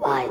Why?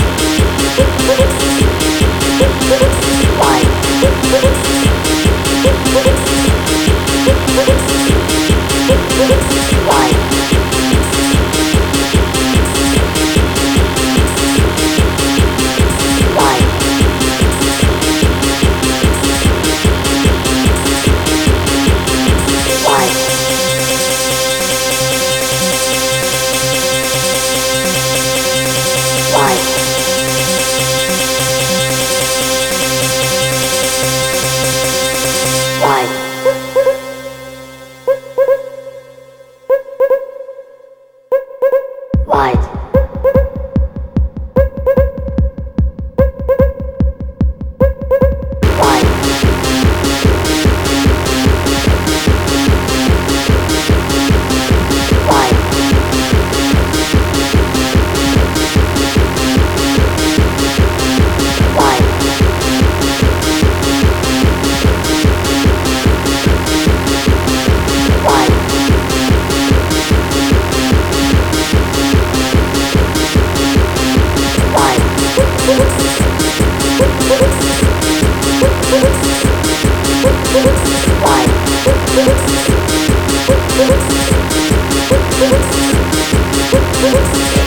Thank you.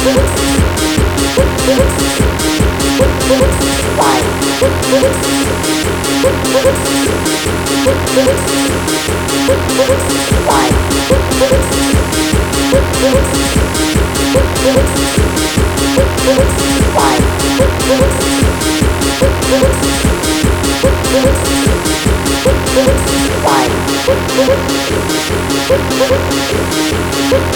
Why?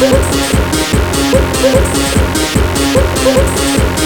Thank you.